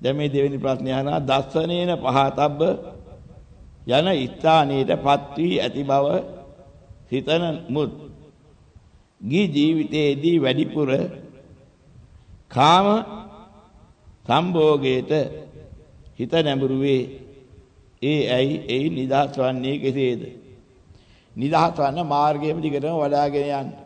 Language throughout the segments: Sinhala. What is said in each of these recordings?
දැන් මේ දෙවෙනි ප්‍රශ්නය අහනවා දස්සනේන පහතබ්බ? යන ස්ථානයටපත් වී ඇති බව සිතන මුත්. ගී ජීවිතයේදී වැඩිපුර කාම සම්භෝගයට හිත නැඹුරුවේ. ඒ ඇයි? එයි නිදහස් වන්නේ කෙසේද? නිදහස් වන්න මාර්ගයේම දිගටම වඩාගෙන යන්න.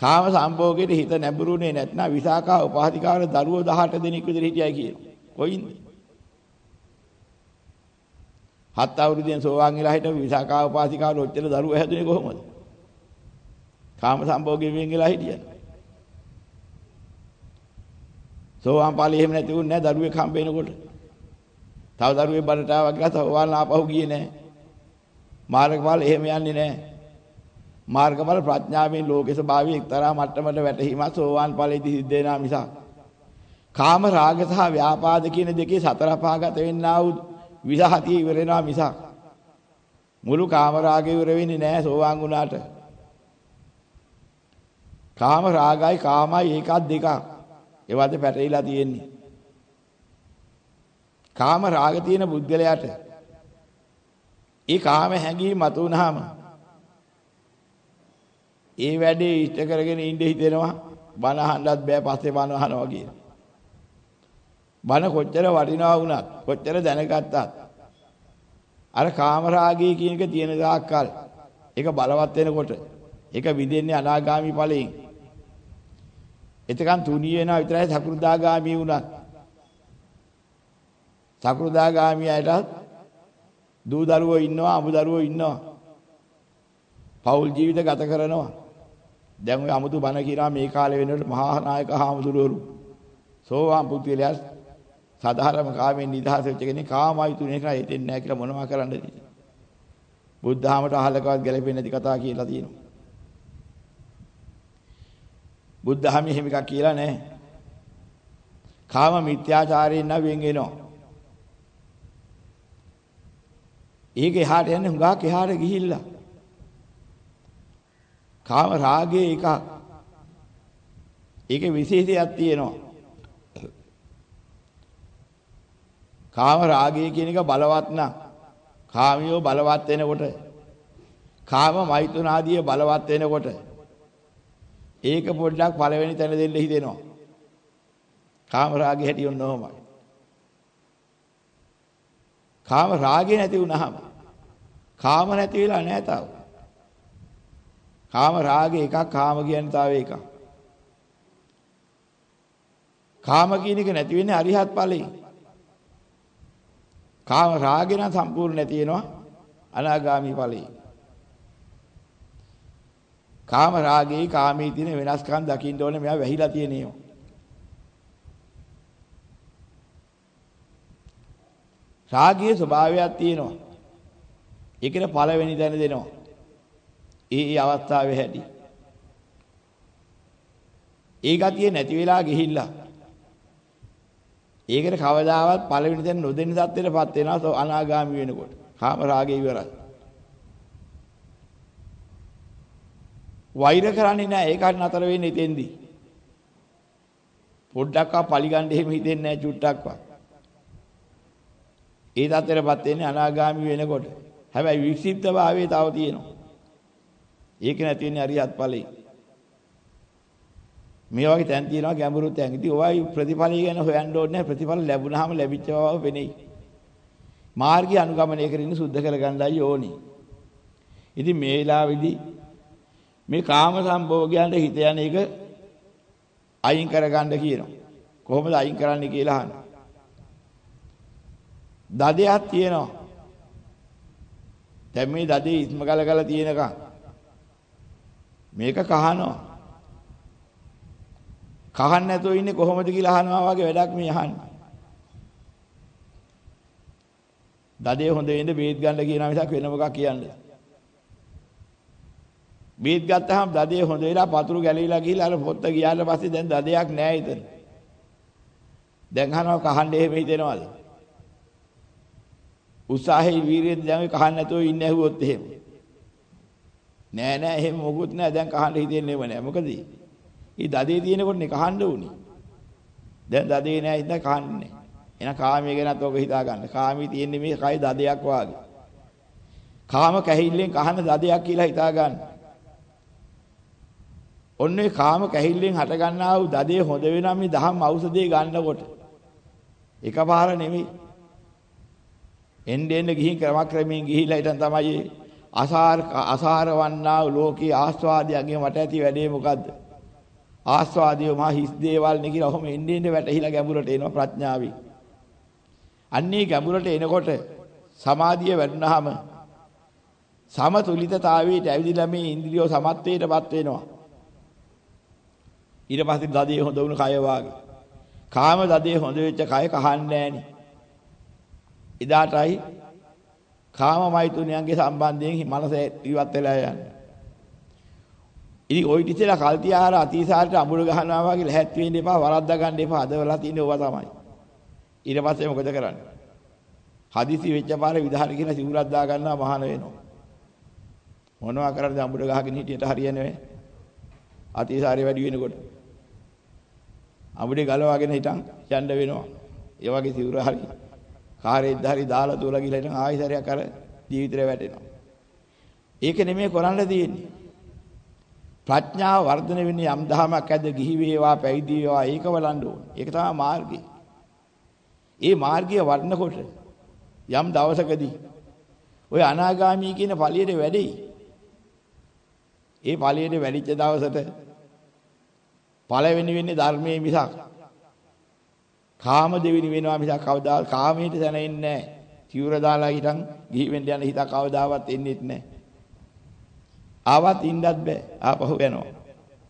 කාම සම්භෝගයට හිත නැඹුරුනේ නැත්නම් විසාකා උපාධිකාර දරුවෝ 18 දෙනෙක් විතර හිටියයි කියනවා කොයින්ද හත් අවුරුද්දෙන් සෝවාන් වෙලා හිටපු විසාකා උපාධිකාර ඔච්චර දරුවෝ හැදුනේ කොහොමද කාම සම්භෝගයෙන් වෙන් වෙලා හිටියද සෝවාන් ඵලෙ එහෙම නැති වුණ නැහැ දරුවෙක් හම්බ වෙනකොට. තව දරුවෙක් බඩට ආවා කියලා සෝවාන් ආපහු ගියේ නැහැ. මාර්ගඵල එහෙම යන්නේ නැහැ. මාර්ගඵල ප්‍රඥාවෙන් ලෝකේ ස්වභාවය එක්තරා මට්ටමකට වැටහීම සෝවාන් ඵලයේදී සිද්ධ වෙනා මිසක්. කාම රාග සහ ව්‍යාපාද කියන දෙකේ සතර පහගත වෙන්නා වූ විසහතිය ඉවර වෙනවා මිසක්. මුළු කාම රාගය ඉවර වෙන්නේ නැහැ සෝවාන් වුණාට. කාම රාගයි කාමයි ඒකක් දෙකක්. ඒවද පැටලිලා තියෙන්නේ. කාම රාග තියෙන බුද්ධලයට ඒ කාම හැඟීම් මත උනහම ඒ වැඩේ ඉෂ්ට කරගෙන ඉඳ හිතෙනවා බන අහන්නත් බෑ පස්සේ බන අහනවා කියන. බන කොච්චර වටිනවා වුණත් කොච්චර දැනගත්තත් අර කාම රාගය කියන එක තියෙන දාක්කල් ඒක බලවත් වෙනකොට ඒක විදෙන්නේ අනාගාමි ඵලයෙන් එතකන් තුනී වෙනා විතරයි සකෘදාගාමී වුණත්. සකෘදාගාමියයටත් දූ දරුවෝ ඉන්නවා අමු දරුවෝ ඉන්නවා. පෞල් ජීවිත ගත කරනවා. දැන් ඔය අමුතු බණ කියනවා මේ කාලේ වෙනකොට මහා නායක හාමුදුරුවරු. සෝවාන් පුත්‍රයලා සාධාරණ කාමෙන් නිදහස් වෙච්ච කෙනෙක් කාමයි තුනේ කරා හිතෙන්නේ නැහැ කියලා මොනවා කරන්නද? බුද්ධහමට අහලකවත් ගැලපෙන්නේ නැති කතා කියලා තියෙනවා. බුද්ධ ධර්මයේ එහෙම එකක් කියලා නැහැ. කාම මිත්‍යාචාරයෙන් නම් වෙන් වෙනවා. ඒක එහාට යන්නේ හුඟක් එහාට ගිහිල්ලා. කාම රාගයේ එකක්. ඒකේ විශේෂයක් තියෙනවා. කාම රාගය කියන එක බලවත් නම් කාමියෝ බලවත් වෙනකොට කාම මෛතුන ආදී බලවත් වෙනකොට ඒක පොඩ්ඩක් පළවෙනි තැන දෙන්න හිතෙනවා. කාම රාගේ හැටි ඔන්න ඔහමයි. කාම රාගේ නැති වුනහම කාම නැති වෙලා නැහැ තාම. කාම රාගේ එකක් කාම කියන්නේ තාව එකක්. කාම කියන එක නැති වෙන්නේ අරිහත් ඵලයෙන්. කාම රාගේ නම් සම්පූර්ණ නැති වෙනවා අනාගාමි ඵලයෙන්. කාම රාගේ කාමී තියෙන වෙනස්කම් දකින්න ඕනේ මෙයා වැහිලා තියෙන ඒවා. රාගයේ ස්වභාවයක් තියෙනවා. ඒකට පළවෙනි දැන දෙනවා. ඒ ඒ අවස්ථාවේ හැටි. ඒ ගතිය නැති වෙලා ගිහිල්ලා. ඒකට කවදාවත් පළවෙනි දැන නොදෙන්න සත්‍යයටපත් වෙනවා අනාගාමි වෙනකොට. කාම රාගය ඉවරයි. වෛර කරන්නේ නැහැ ඒකට නතර වෙන්නේ ඉතින්දී. පොඩ්ඩක්වත් පරිගන්න එහෙම හිතෙන්නේ නැහැ චුට්ටක්වත්. ඒ தත්තරපත් වෙන්නේ අනාගාමි වෙනකොට. හැබැයි වික්ෂිප්ත භාවයේ තව තියෙනවා. ඒක නැති වෙන්නේ අරියත් ඵලෙයි. මේ වගේ තැන් තියෙනවා ගැඹුරු තැන්. ඉතින් ඔයයි ප්‍රතිඵලය ගැන හොයන්න ඕනේ නැහැ. ප්‍රතිඵල ලැබුණාම ලැබිච්ච බව පෙනෙයි. මාර්ගය අනුගමනය කරගෙන සුද්ධ කරගන්නයි ඕනේ. ඉතින් මේ වෙලාවේදී මේ කාම සම්භෝගයන්ට හිත යන එක අයින් කරගන්න කියනවා. කොහොමද අයින් කරන්නේ කියලා අහනවා. දදයක් තියෙනවා. දැන් මේ දදේ ඉස්ම ගල ගල තියෙනකන් මේක කහනවා. කහන්න නැතුව ඉන්නේ කොහොමද කියලා අහනවා වගේ වැඩක් මේ අහන්නේ. දදේ හොඳ වෙන්න බේත් ගන්න කියනවා මිසක් වෙන මොකක් කියන්නේ. බීත් ගත්තාම දදේ හොඳ වෙලා පතුරු ගැලවිලා ගිහිල්ලා අර පොත්ත ගියාට පස්සේ දැන් දදයක් නැහැ ඉතින්. දැන් අහනවා කහන්න එහෙම හිතෙනවද? උත්සාහයේ වීරියෙන් දැන් ඔය කහන්න නැතුව ඉන්න ඇහුවොත් එහෙම. නෑ නෑ එහෙම මොකුත් නෑ දැන් කහන්න හිතෙන්නේම නෑ. මොකද? ඊ දදේ තියෙනකොට නේ කහන්න උනේ. දැන් දදේ නෑ ඉඳ කහන්නේ. එන කාමයේ ගැනත් ඔක හිතා ගන්න. කාමී තියෙන්නේ මේ කයි දදයක් වාගේ. කාම කැහිල්ලෙන් කහන දදයක් කියලා හිතා ගන්න. ඔන්නේ කාම කැහිල්ලෙන් හට ගන්නා වූ දදේ හොඳ වෙනා මේ දහම් ඖෂධය ගන්නකොට එකපාර නෙමෙයි. එන්න එන්න ගිහින් ක්‍රමක්‍රමයෙන් ගිහිලා ඊටන් තමයි අසාර අසාර වන්නා වූ ලෝකී ආස්වාදයන්ගේ මට ඇති වැඩේ මොකද්ද? ආස්වාදියෝ මා හිස් දේවල් නේ කියලා ඔහොම එන්න එන්න වැටහිලා ගැඹුරට එනවා ප්‍රඥාවයි. අන්නේ ගැඹුරට එනකොට සමාධිය වැඩුණාම සමතුලිතතාවයට ඇවිදලා මේ ඉන්ද්‍රියෝ සමත්වයටපත් වෙනවා. ඊට පස්සේ දදේ හොඳ වුණ කය වාගේ. කාම දදේ හොඳ වෙච්ච කය කහන්නේ නෑනේ. එදාටයි කාමමයිතුණයන්ගේ සම්බන්ධයෙන් මනස ඉවත් වෙලා යන්නේ. ඉතින් ওই ටිකලා කල්තිආහාර අතිසාරට අඹුර ගහනවා වගේ ලැහැත් වෙන්න එපා වරද්දා ගන්න එපා අදවලා තියෙන ඕවා තමයි. ඊට පස්සේ මොකද කරන්නේ? හදිසි වෙච්ච පාරේ විධාන කියන සිවුරක් දා ගන්නවා මහාන වෙනවා. මොනවා කරන්නද අඹුර ගහගෙන හිටියට හරියන්නේ නැහැ. අතිසාරය වැඩි වෙනකොට. අඹුරේ ගලවාගෙන හිටන් යන්න වෙනවා. ඒ වගේ සිවුර හරි කාරෙද්ද හරි දාලා දුවලා ගිහලා ඉතින් ආයිසරයක් අර ජීවිතේ වැටෙනවා. ඒක නෙමෙයි කරන්න තියෙන්නේ. ප්‍රඥාව වර්ධනය වෙන්නේ යම් දහමක් ඇද්ද ගිහි වේවා පැවිදි වේවා ඒක බලන්න ඕනේ. ඒක තමයි මාර්ගය. ඒ මාර්ගය වඩනකොට යම් දවසකදී ඔය අනාගාමී කියන ඵලියට වැඩෙයි. ඒ ඵලියට වැඩිච්ච දවසට පළවෙනි වෙන්නේ ධර්මයේ මිසක් කාම දෙවිනි වෙනවා මිසක් කවදා කාමයට දැනෙන්නේ නැහැ. චිවර දාලා හිටන් ගිහි වෙන්න යන හිත කවදාවත් එන්නේත් නැහැ. ආවත් ඉන්නත් බෑ. ආපහු යනවා.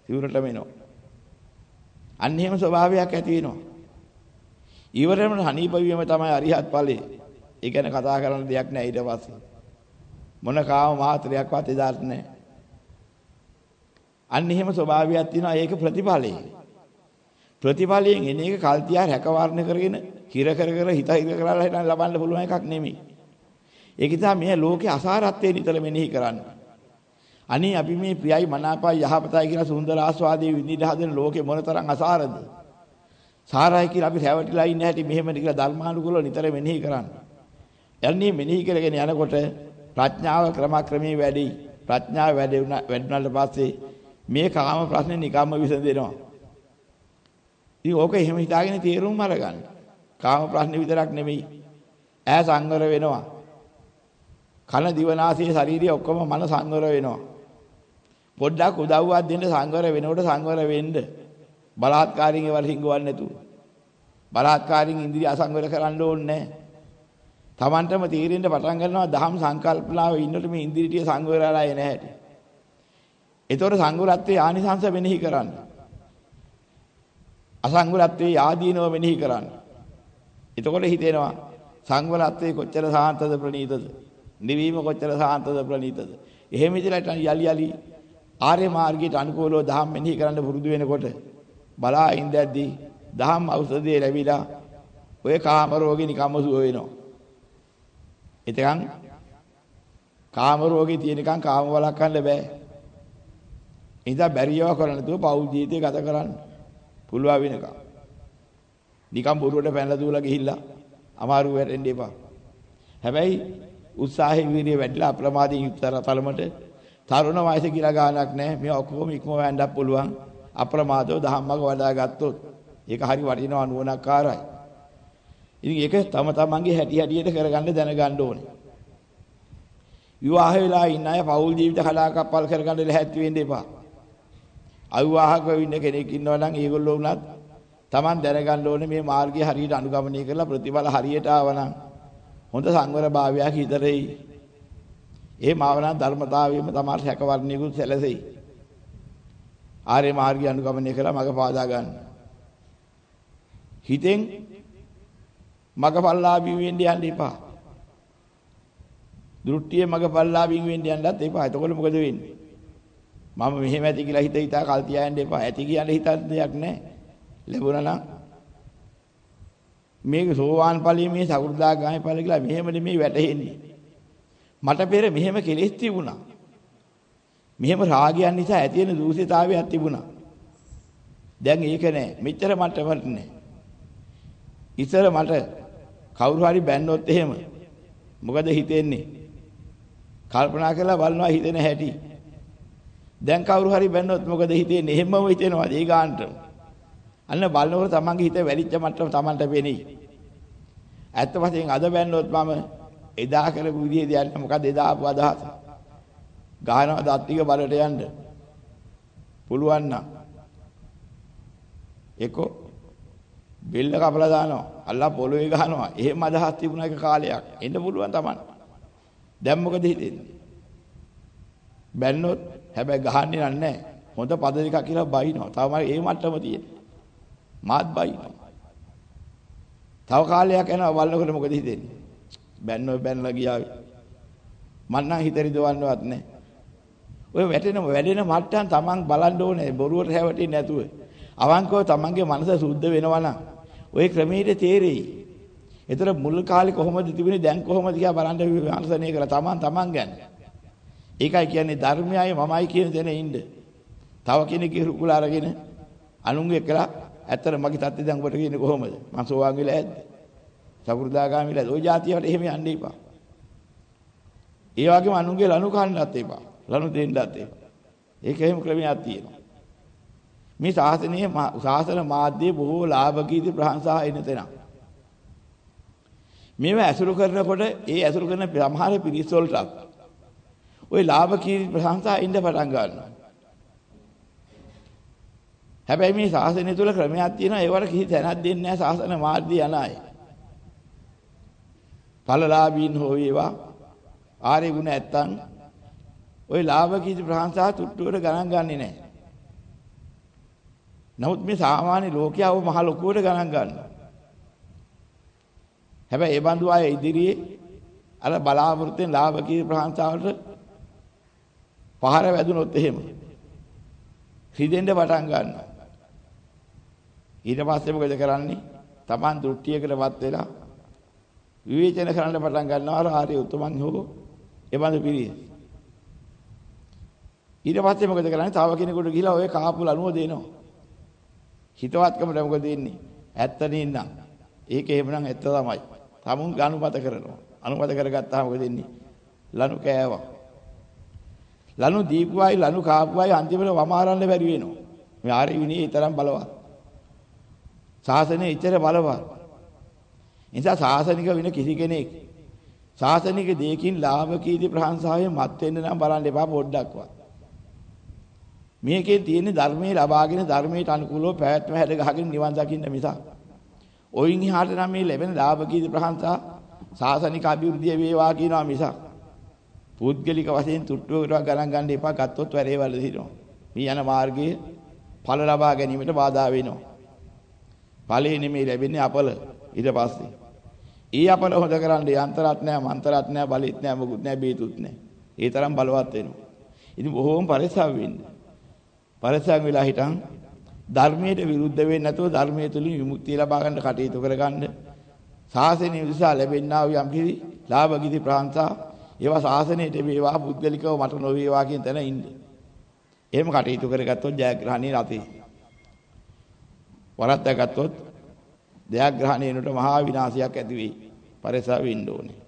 චිවරටම එනවා. අන්න එහෙම ස්වභාවයක් ඇති වෙනවා. ඊවරම හනීප වීම තමයි අරිහත් ඵලයේ. ඒ ගැන කතා කරන්න දෙයක් නැහැ ඊට පස්සේ. මොන කාම මාත්‍රයක්වත් එදාට නැහැ. අන්න එහෙම ස්වභාවයක් තියෙනවා ඒක ප්‍රතිඵලයේ. ප්‍රතිඵලයෙන් එන එක කල්තියා රැකවරණ කරගෙන හිර කර කර හිත හිර කරලා හිටන් ලබන්න පුළුවන් එකක් නෙමෙයි. ඒක නිසා මේ ලෝකේ අසාරත්වයේ නිතර මෙනෙහි කරන්න. අනේ අපි මේ ප්‍රියයි මනාපයි යහපතයි කියලා සුන්දර ආස්වාදයේ විඳින්න හදන ලෝකේ මොනතරම් අසාරද? සාරයි කියලා අපි රැවටිලා ඉන්න හැටි මෙහෙමද කියලා ධර්මානුකූලව නිතර මෙනෙහි කරන්න. යන්නේ මෙනෙහි කරගෙන යනකොට ප්‍රඥාව ක්‍රමක්‍රමී වැඩි. ප්‍රඥාව වැඩි වැඩුණාට පස්සේ මේ කාම ප්‍රශ්නේ නිකම්ම විසඳෙනවා. ඉතින් ඕක එහෙම හිතාගෙන තීරුම් අරගන්න. කාම ප්‍රශ්නේ විතරක් නෙමෙයි. ඈ සංවර වෙනවා. කන දිවනාසය ශරීරය ඔක්කොම මන සංවර වෙනවා. පොඩ්ඩක් උදව්වක් දෙන්න සංවර වෙනකොට සංවර වෙන්න. බලාත්කාරයෙන් ඒවල් හිඟවන්නේ නැතුව. බලාත්කාරයෙන් ඉන්ද්‍රිය අසංවර කරන්න ඕනේ නැහැ. Tamanටම තීරෙන්න පටන් ගන්නවා දහම් සංකල්පනාව ඉන්නට මේ ඉන්ද්‍රිය ටික සංවරලා එන හැටි. ඒතකොට සංවරත්වයේ ආනිසංස වෙනෙහි කරන්න. අසංවරත්වයේ ආදීනව මෙනෙහි කරන්න. එතකොට හිතෙනවා සංවරත්වයේ කොච්චර සාන්තද ප්‍රණීතද? නිවීම කොච්චර සාන්තද ප්‍රණීතද? එහෙම ඉඳලා යලි යලි ආර්ය මාර්ගයට අනුකූලව ධම්ම මෙනෙහි කරන්න පුරුදු වෙනකොට බලා ඉඳද්දී ධම්ම ඖෂධය ලැබිලා ඔය කාම රෝගේ නිකම්ම සුව වෙනවා. එතකන් කාම රෝගේ තියෙනකන් කාම වළක්වන්න බෑ. ඉතින් බැරියව කරන්න තුව පෞල් ජීවිතය ගත කරන්න. පුළුවන් වෙනකම්. නිකම් බොරුවට පැනලා දූලා ගිහිල්ලා අමාරු වෙරෙන්න එපා. හැබැයි උත්සාහයෙන් වීර්ය වැඩිලා අප්‍රමාදයෙන් යුක්තර තලමට තරුණ වයස කියලා ගාණක් නැහැ. මේ ඔක්කොම ඉක්මව යන්නත් පුළුවන්. අප්‍රමාදව ධම්මක වඩා ගත්තොත් ඒක හරි වටිනවා නුවණක්කාරයි. ඉතින් ඒක තම තමන්ගේ හැටි හැටියට කරගන්න දැනගන්න ඕනේ. විවාහ වෙලා ඉන්න අය පෞල් ජීවිත කලාකප්පල් කරගන්න ලැහැත්ති වෙන්න එපා. අවිවාහකව ඉන්න කෙනෙක් ඉන්නවා නම් ඒගොල්ලෝ උනත් Taman දැනගන්න ඕනේ මේ මාර්ගය හරියට අනුගමනය කරලා ප්‍රතිඵල හරියට ආවනම් හොඳ සංවර භාවයක් හිතරෙයි. ඒ මාවනා ධර්මතාවයම තමයි හැකවර්ණියකුත් සැලසෙයි. ආර්ය මාර්ගය අනුගමනය කරලා මඟ පාදා ගන්න. හිතෙන් මගපල්ලාභී වෙන්න යන්න එපා. දෘෂ්ටියේ මගපල්ලාභී වෙන්න යන්නත් එපා. එතකොට මොකද වෙන්නේ? මම මෙහෙම ඇති කියලා හිත හිතා කල් තියාගෙන එපා. ඇති කියන්නේ හිතක් දෙයක් නැහැ. ලැබුණා නම් මේක සෝවාන් ඵලයේ මේ සකෘදාගාමී ඵල කියලා මෙහෙම නෙමෙයි වැටහෙන්නේ. මට පෙර මෙහෙම කෙලෙස් තිබුණා. මෙහෙම රාගයන් නිසා ඇති වෙන දූෂිතාවයක් තිබුණා. දැන් ඒක නෑ. මෙච්චර මට්ටමට නෑ. ඉතල මට කවුරු හරි බැන්නොත් එහෙම මොකද හිතෙන්නේ? කල්පනා කරලා බලනවා හිතෙන හැටි. දැන් කවුරු හරි බැන්නොත් මොකද හිතෙන්නේ? එහෙමම හිතෙනවාද ඒ ගානට? අන්න බලනකොට තමන්ගේ හිත වැඩිච්ච මට්ටම තමන්ට පෙනෙයි. ඇත්ත වශයෙන් අද බැන්නොත් මම එදා කරපු විදිහේ දෙයක් මොකද එදා ආපු අදහස? ගහනවා දත් ටික බලට යන්න. පුළුවන් නම් ඒකෝ බෙල්ල කපලා දානවා. අල්ලා පොළොවේ ගහනවා. එහෙම අදහස් තිබුණ එක කාලයක්. එන්න පුළුවන් Taman. දැන් මොකද හිතෙන්නේ? බැන්නොත් හැබැයි ගහන්නේ නැහැ. හොඳ පද දෙකක් කියලා බයිනවා. තව මම ඒ මට්ටම තියෙන්නේ. මාත් බයිනවා. තව කාලයක් යනවා බලනකොට මොකද හිතෙන්නේ? බැන්නෝ බැනලා ගියා. මං නම් හිතරි දවන්නවත් නැහැ. ඔය වැටෙන වැඩෙන මට්ටම් Taman බලන්න ඕනේ බොරුවට හැවටෙන්නේ නැතුව. අවංකව Tamanගේ මනස සුද්ධ වෙනවා නම් ওই ක්‍රමයට තේරෙයි. ඒතර මුල් කාලේ කොහොමද තිබුණේ දැන් කොහොමද කියලා බලන්න විමර්ශනය කරලා Taman Taman ගැන. ඒකයි කියන්නේ ධර්මයයි මමයි කියන තැන ඉන්න. තව කෙනෙක්ගේ රුකුල අරගෙන අනුන්ගේ කළා ඇත්තට මගේ තත්ත්වය දැන් ඔබට කියන්නේ කොහොමද? මං සෝවාන් වෙලා ඇද්ද? සබුරුදාගාමි වෙලාද? ওই જાතියට එහෙම යන්න එපා. ඒ වගේම අනුන්ගේ ලනු කන්නත් එපා. ලනු දෙන්නත් එපා. ඒක එහෙම ක්‍රමයක් තියෙනවා. මේ ශාසනයේ ශාසන මාධ්‍යයේ බොහෝ ලාභකීති ප්‍රහංසා එන තැනක්. මේව ඇසුරු කරනකොට ඒ ඇසුරු කරන සමහර පිරිස් වලට ওই ලාභ කීර්ති ප්‍රශංසා ඉන්න පටන් ගන්නවා. හැබැයි මේ ශාසනය තුල ක්‍රමයක් තියෙනවා ඒවට කිසි තැනක් දෙන්නේ නැහැ ශාසන මාධ්‍ය යන අය. ඵලලාභීන් හෝ වේවා ආර්ය ගුණ ඇත්තන් ওই ලාභ කීර්ති ප්‍රශංසා තුට්ටුවට ගණන් ගන්නේ නැහැ. නමුත් මේ සාමාන්‍ය ලෝකයාව මහ ලොකුවට ගණන් ගන්නවා. හැබැයි ඒ බඳු අය ඉදිරියේ අර බලාපොරොත්තුෙන් ලාභ කී ප්‍රහංසාවට පහර වැදුනොත් එහෙම හිදෙන්න පටන් ගන්නවා. ඊට පස්සේ මොකද කරන්නේ? Taman දෘෂ්ටියකටපත් වෙලා විවේචන කරන්න පටන් ගන්නවා ආර්ය උතුමන් හෝ ඒ බඳු පිරිස. ඊට පස්සේ මොකද කරන්නේ? තව කෙනෙකුට ගිහිලා ඔය කාපු ලනුව දෙනවා. හිතවත්කමට මොකද ඉන්නේ? ඇත්ත නින්නම්. ඒක එහෙමනම් ඇත්ත තමයි. තමුන් අනුමත කරනවා. අනුමත කරගත්තාම මොකද ඉන්නේ? ලනු කෑවා. ලනු දීපුවයි ලනු කාපුවයි අන්තිමට වමාරන්න බැරි වෙනවා. මේ ආර්ය විනී ඊතරම් බලවත්. ශාසනයේ ඊතර බලවත්. නිසා ශාසනික වෙන කිසි කෙනෙක් ශාසනික දෙයකින් ලාභ කීර්ති ප්‍රශංසාවෙන් මත් වෙන්න නම් බලන්න එපා පොඩ්ඩක්වත්. මේකේ තියෙන ධර්මයේ ලබාගෙන ධර්මයට අනුකූලව පැවැත්ම හැද ගහගෙන නිවන් දකින්න මිසක් ඔයින් එහාට නම් මේ ලැබෙන ලාභ කීර්ති ප්‍රශංසා සාසනික අභිවෘද්ධිය වේවා කියනවා මිසක් පුද්ගලික වශයෙන් තුට්ටුවකට ගණන් ගන්න එපා ගත්තොත් වැඩේ වල දිනවා. මේ යන මාර්ගයේ ඵල ලබා ගැනීමට බාධා වෙනවා. ඵලෙ නෙමෙයි ලැබෙන්නේ අපල ඊට පස්සේ. ඊ අපල හොද කරන්න යන්තරත් නැහැ මන්තරත් නැහැ බලෙත් නැහැ මොකුත් නැහැ බේතුත් නැහැ. ඒ තරම් බලවත් වෙනවා. ඉතින් බොහෝම පරිස්සම් වෙන්න. පරිස්සම් වෙලා හිටන් ධර්මයට විරුද්ධ වෙන්නේ නැතුව ධර්මයේ තුලින් විමුක්තිය ලබා ගන්න කටයුතු කරගන්න. ශාසනය විසා ලැබෙන්නා වූ යම් කිසි ලාභ කිසි ප්‍රාන්තා ඒවා ශාසනයට වේවා පුද්ගලිකව මට නොවේවා කියන තැන ඉන්න. එහෙම කටයුතු කරගත්තොත් ජයග්‍රහණී රතේ. වරද්දාගත්තොත් ජයග්‍රහණේනට මහා විනාශයක් ඇති වෙයි. පරිසාව වෙන්න ඕනේ.